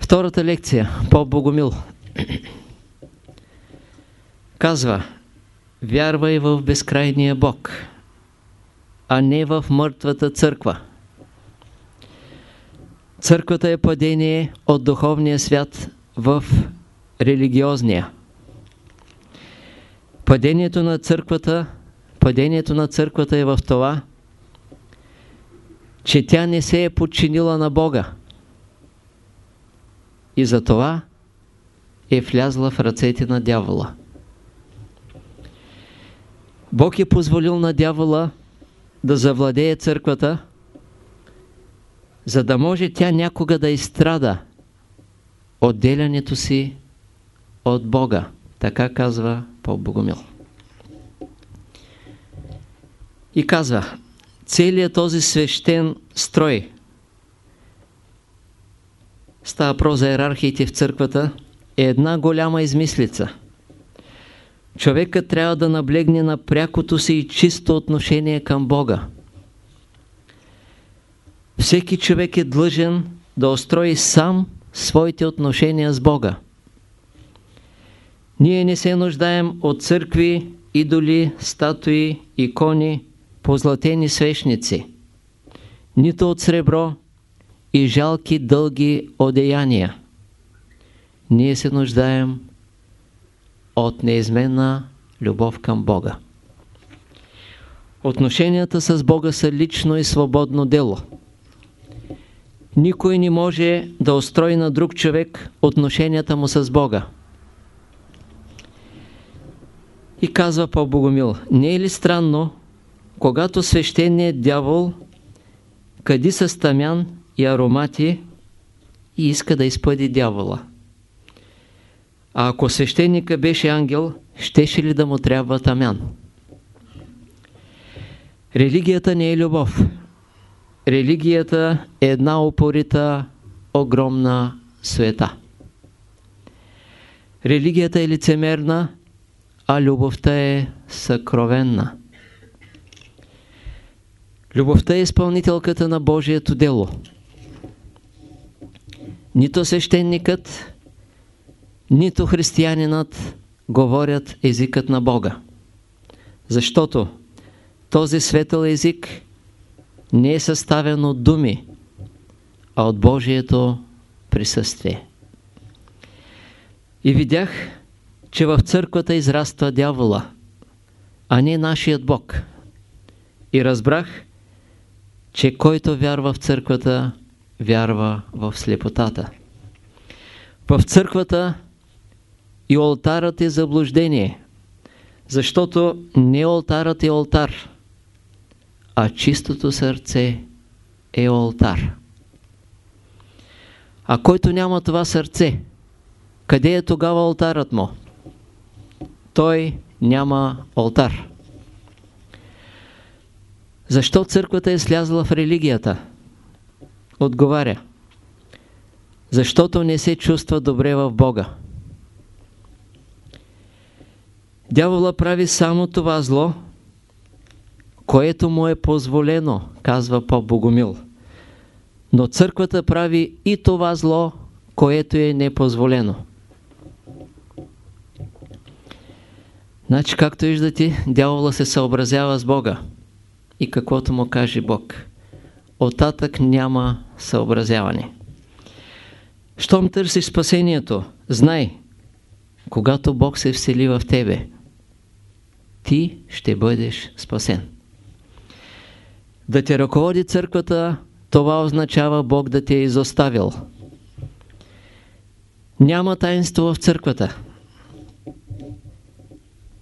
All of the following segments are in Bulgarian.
Втората лекция, по Богомил. Казва, вярвай в безкрайния Бог, а не в мъртвата църква. Църквата е падение от духовния свят в религиозния. Падението на църквата, падението на църквата е в това, че тя не се е подчинила на Бога. И затова е влязла в ръцете на дявола. Бог е позволил на дявола да завладее църквата, за да може тя някога да изстрада отделянето си от Бога. Така казва Поп Богомил. И казва, целият този свещен строй, става про за иерархиите в църквата, е една голяма измислица. Човекът трябва да наблегне на прякото си и чисто отношение към Бога. Всеки човек е длъжен да устрои сам своите отношения с Бога. Ние не се нуждаем от църкви, идоли, статуи, икони, позлатени свещници, нито от сребро и жалки дълги одеяния. Ние се нуждаем от неизменна любов към Бога. Отношенията с Бога са лично и свободно дело. Никой не може да устрои на друг човек отношенията му с Бога. И казва по Богомил, не е ли странно, когато свещеният дявол къди с тамян и аромати и иска да изпъди дявола? А ако свещеника беше ангел, щеше ли да му трябва тамян? Религията не е любов. Религията е една упорита, огромна суета. Религията е лицемерна, а любовта е съкровенна. Любовта е изпълнителката на Божието дело. Нито свещеникът, нито християнинът говорят езикът на Бога. Защото този светъл език не е съставен от думи, а от Божието присъствие. И видях, че в църквата израства дявола, а не нашият Бог. И разбрах, че който вярва в църквата, вярва в слепотата. В църквата и алтарът е заблуждение, защото не алтарът е алтар, а чистото сърце е алтар. А който няма това сърце, къде е тогава алтарът му? Той няма алтар. Защо църквата е слязла в религията? Отговаря. Защото не се чувства добре в Бога. Дявола прави само това зло, което му е позволено, казва по Богомил. Но църквата прави и това зло, което е непозволено. Значи, както виждате, дявола се съобразява с Бога и каквото му каже Бог. Оттатък няма съобразяване. Щом търсиш спасението, знай, когато Бог се всели в тебе, ти ще бъдеш спасен. Да те ръководи църквата, това означава Бог да те е изоставил. Няма таинство в църквата.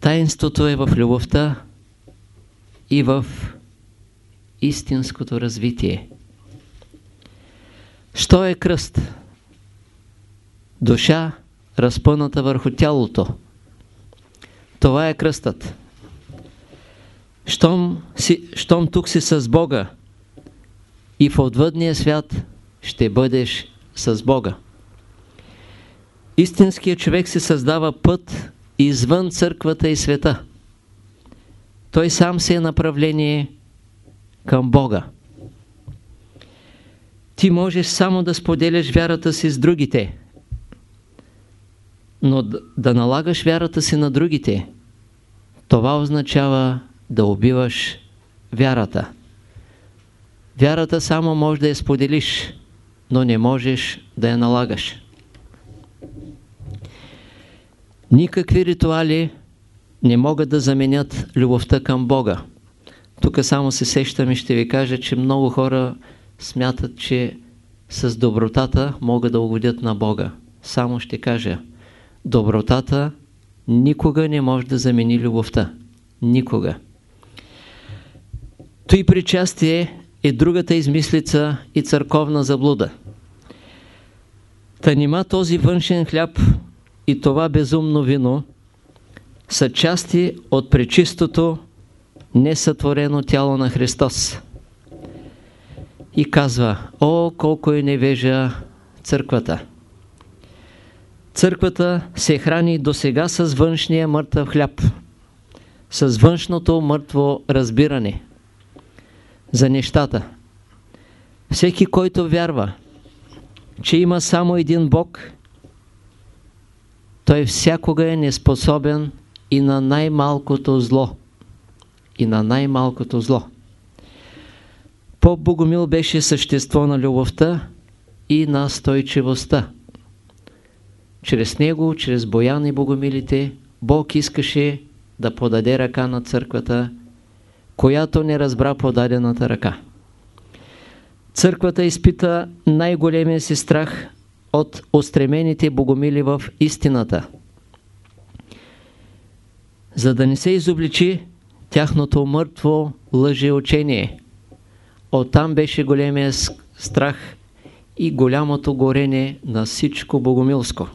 Таинството е в любовта и в истинското развитие. Що е кръст? Душа, разпъната върху тялото. Това е кръстът. Щом, си, щом тук си с Бога и в отвъдния свят ще бъдеш с Бога. Истинският човек се създава път извън църквата и света. Той сам се е направление към Бога. Ти можеш само да споделяш вярата си с другите, но да налагаш вярата си на другите, това означава да убиваш вярата. Вярата само може да я споделиш, но не можеш да я налагаш. Никакви ритуали не могат да заменят любовта към Бога. Тук само се сещам и ще ви кажа, че много хора смятат, че с добротата могат да угодят на Бога. Само ще кажа, добротата никога не може да замени любовта. Никога. Той причастие е другата измислица и църковна заблуда. Та нима този външен хляб и това безумно вино са части от пречистото несътворено тяло на Христос. И казва, о, колко е невежа църквата. Църквата се храни до сега с външния мъртъв хляб, с външното мъртво разбиране за нещата. Всеки, който вярва, че има само един Бог, той всякога е неспособен и на най-малкото зло. И на най-малкото зло. Поп Богомил беше същество на любовта и на стойчивостта. Чрез него, чрез Боян и Богомилите, Бог искаше да подаде ръка на църквата, която не разбра подадената ръка. Църквата изпита най-големия си страх от устремените богомили в истината. За да не се изобличи тяхното мъртво лъжеучение. Оттам беше големия страх и голямото горение на всичко богомилско.